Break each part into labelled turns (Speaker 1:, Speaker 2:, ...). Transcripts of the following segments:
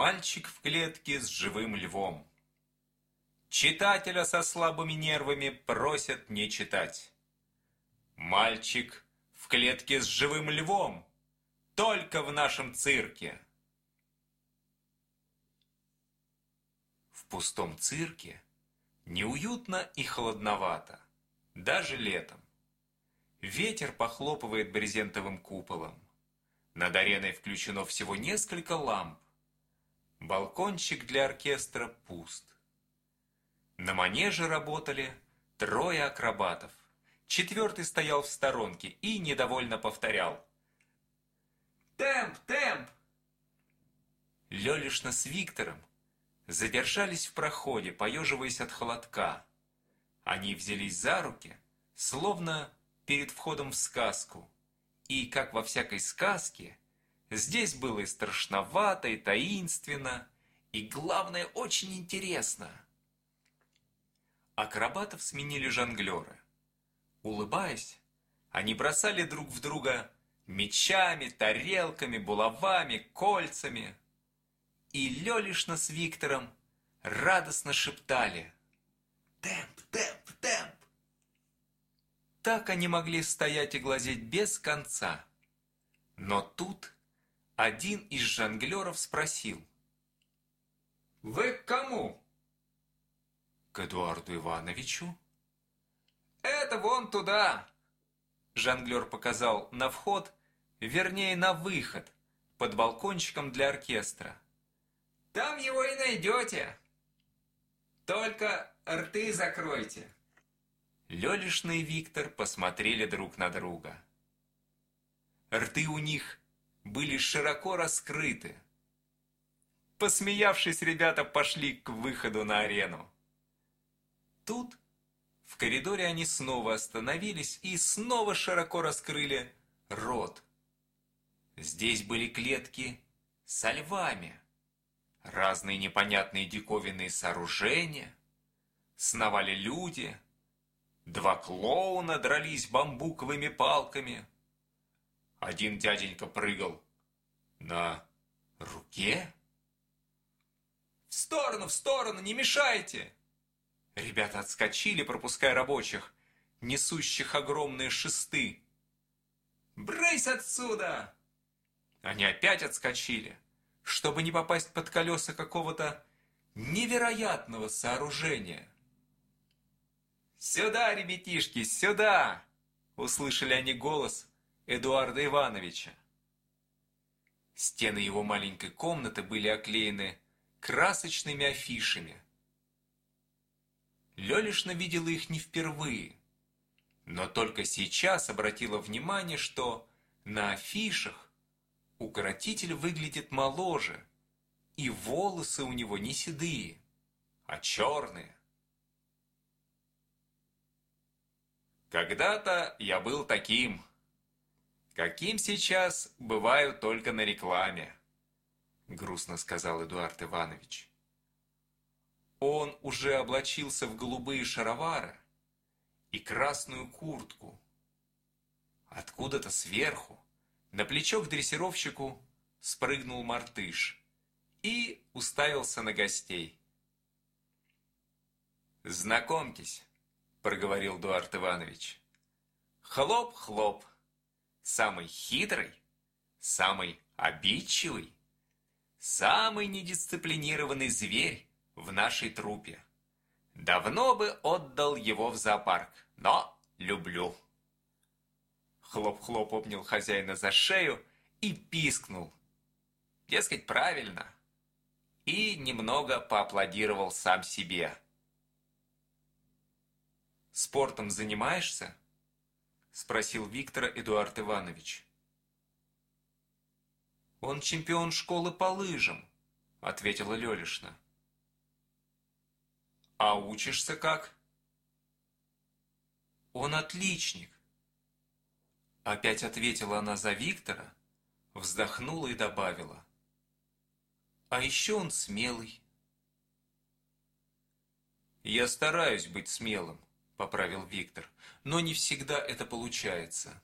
Speaker 1: Мальчик в клетке с живым львом. Читателя со слабыми нервами просят не читать. Мальчик в клетке с живым львом. Только в нашем цирке. В пустом цирке неуютно и холодновато, даже летом. Ветер похлопывает брезентовым куполом. Над ареной включено всего несколько ламп. Балкончик для оркестра пуст. На манеже работали трое акробатов. Четвертый стоял в сторонке и недовольно повторял. «Темп, темп!» Лелишна с Виктором задержались в проходе, поеживаясь от холодка. Они взялись за руки, словно перед входом в сказку. И, как во всякой сказке, здесь было и страшновато, и таинственно, и, главное, очень интересно. Акробатов сменили жонглеры. Улыбаясь, они бросали друг в друга мечами, тарелками, булавами, кольцами. И Лелишна с Виктором радостно шептали «Темп, темп, темп!» Так они могли стоять и глазеть без конца. Но тут один из жонглеров спросил. «Вы к кому?» «К Эдуарду Ивановичу». «Это вон туда!» Жонглер показал на вход, вернее на выход, под балкончиком для оркестра. «Там его и найдете! Только рты закройте!» Лёлишна и Виктор посмотрели друг на друга. Рты у них были широко раскрыты. Посмеявшись, ребята пошли к выходу на арену. Тут в коридоре они снова остановились и снова широко раскрыли рот. Здесь были клетки со львами, разные непонятные диковинные сооружения, сновали люди – Два клоуна дрались бамбуковыми палками. Один дяденька прыгал на руке. «В сторону, в сторону, не мешайте!» Ребята отскочили, пропуская рабочих, несущих огромные шесты. «Брысь отсюда!» Они опять отскочили, чтобы не попасть под колеса какого-то невероятного сооружения. «Сюда, ребятишки, сюда!» Услышали они голос Эдуарда Ивановича. Стены его маленькой комнаты были оклеены красочными афишами. Лёлишна видела их не впервые, но только сейчас обратила внимание, что на афишах укоротитель выглядит моложе, и волосы у него не седые, а черные. Когда-то я был таким, каким сейчас бываю только на рекламе, грустно сказал Эдуард Иванович. Он уже облачился в голубые шаровары и красную куртку. Откуда-то сверху на плечо к дрессировщику спрыгнул мартыш и уставился на гостей. «Знакомьтесь, — проговорил Дуарт Иванович. «Хлоп-хлоп! Самый хитрый, самый обидчивый, самый недисциплинированный зверь в нашей трупе. Давно бы отдал его в зоопарк, но люблю». Хлоп-хлоп обнял хозяина за шею и пискнул. Дескать, правильно. И немного поаплодировал сам себе. «Спортом занимаешься?» – спросил Виктора Эдуард Иванович. «Он чемпион школы по лыжам», – ответила Лёлишна. «А учишься как?» «Он отличник», – опять ответила она за Виктора, вздохнула и добавила. «А еще он смелый». «Я стараюсь быть смелым», поправил Виктор. Но не всегда это получается.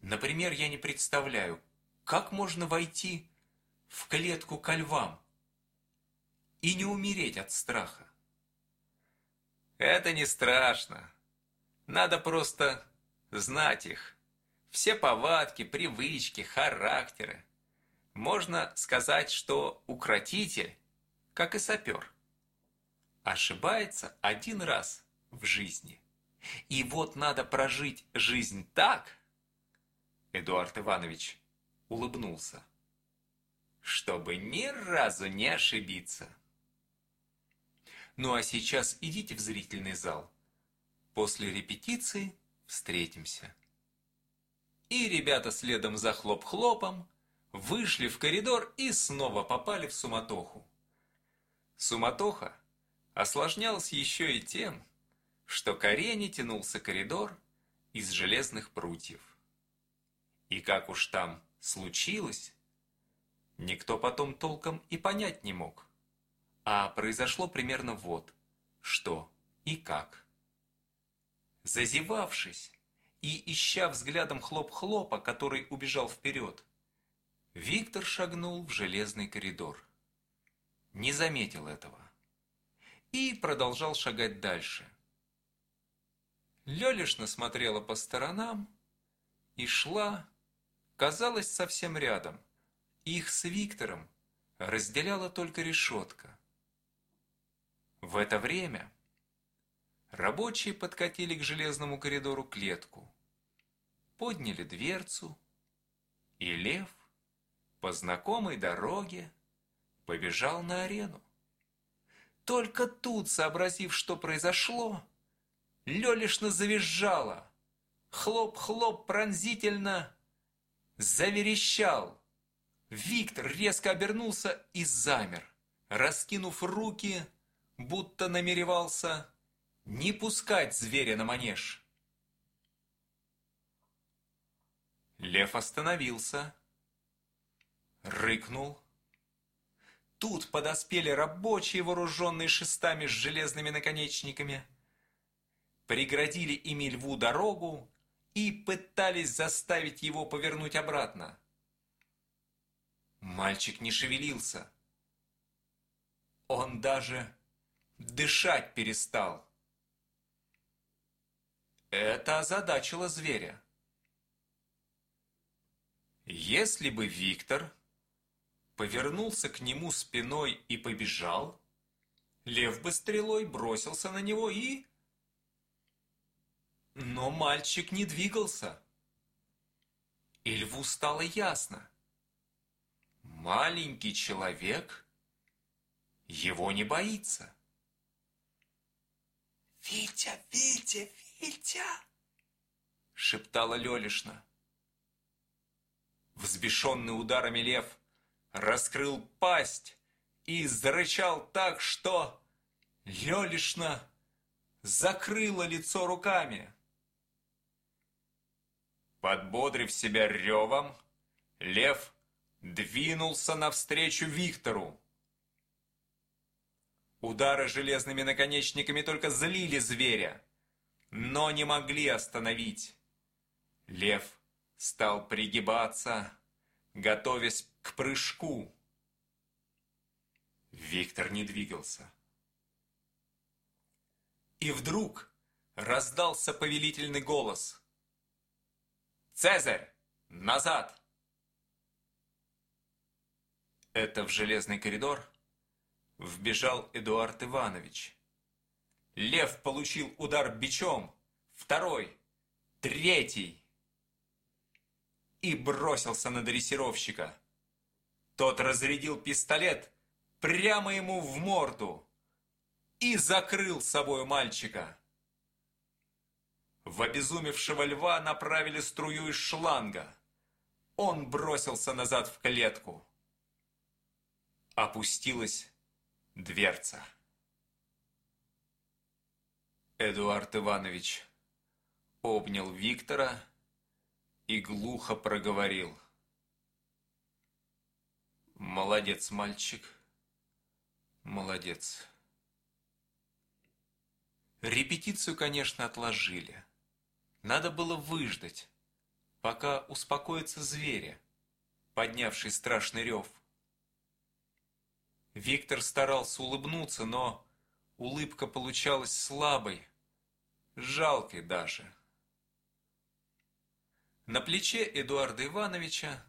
Speaker 1: Например, я не представляю, как можно войти в клетку ко львам, и не умереть от страха. Это не страшно. Надо просто знать их. Все повадки, привычки, характеры. Можно сказать, что укротитель, как и сапер, ошибается один раз в жизни. И вот надо прожить жизнь так, Эдуард Иванович улыбнулся, чтобы ни разу не ошибиться. Ну а сейчас идите в зрительный зал. После репетиции встретимся. И ребята следом за хлоп-хлопом вышли в коридор и снова попали в суматоху. Суматоха осложнялась еще и тем, что к арене тянулся коридор из железных прутьев. И как уж там случилось, никто потом толком и понять не мог. А произошло примерно вот, что и как. Зазевавшись и ища взглядом хлоп-хлопа, который убежал вперед, Виктор шагнул в железный коридор. Не заметил этого. И продолжал шагать дальше. Лёлишна смотрела по сторонам и шла, казалось, совсем рядом. Их с Виктором разделяла только решетка. В это время рабочие подкатили к железному коридору клетку, подняли дверцу, и лев по знакомой дороге побежал на арену. Только тут, сообразив, что произошло, Лёлишна завизжала. Хлоп-хлоп пронзительно заверещал. Виктор резко обернулся и замер, раскинув руки, будто намеревался не пускать зверя на манеж. Лев остановился, рыкнул. Тут подоспели рабочие, вооруженные шестами с железными наконечниками, преградили ими льву дорогу и пытались заставить его повернуть обратно. Мальчик не шевелился. Он даже дышать перестал. Это озадачило зверя. Если бы Виктор повернулся к нему спиной и побежал, лев бы стрелой бросился на него и... Но мальчик не двигался. И льву стало ясно. Маленький человек его не боится.
Speaker 2: «Витя, Витя, Витя!»
Speaker 1: — шептала Лёлишна. Взбешенный ударами лев раскрыл пасть и зарычал так, что Лёлишна закрыла лицо руками. Подбодрив себя ревом, лев двинулся навстречу Виктору. Удары железными наконечниками только злили зверя, но не могли остановить. Лев стал пригибаться, готовясь к прыжку. Виктор не двигался. И вдруг раздался повелительный голос. «Цезарь, назад!» Это в железный коридор вбежал Эдуард Иванович. Лев получил удар бичом, второй, третий и бросился на дрессировщика. Тот разрядил пистолет прямо ему в морду и закрыл собой мальчика. В обезумевшего льва направили струю из шланга. Он бросился назад в клетку. Опустилась дверца. Эдуард Иванович обнял Виктора и глухо проговорил. «Молодец, мальчик, молодец». Репетицию, конечно, отложили. Надо было выждать, пока успокоится зверя, поднявший страшный рев. Виктор старался улыбнуться, но улыбка получалась слабой, жалкой даже. На плече Эдуарда Ивановича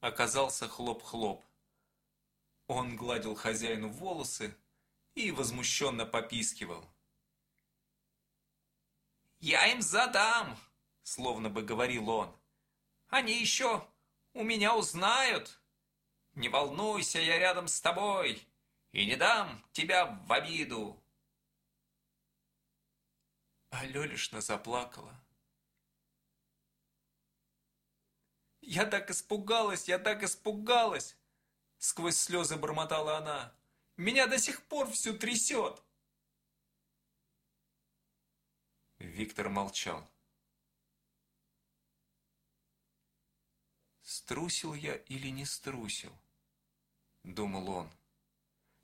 Speaker 1: оказался хлоп-хлоп. Он гладил хозяину волосы и возмущенно попискивал. «Я им задам!» – словно бы говорил он. «Они еще у меня узнают! Не волнуйся, я рядом с тобой и не дам тебя в обиду!» А Лёлишна заплакала. «Я так испугалась, я так испугалась!» Сквозь слезы бормотала она. «Меня до сих пор всю трясет!» Виктор молчал. «Струсил я или не струсил?» Думал он.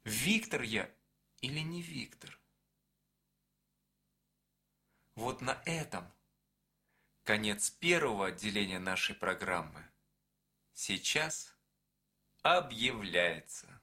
Speaker 1: «Виктор я или не Виктор?» Вот на этом конец первого отделения нашей программы сейчас объявляется.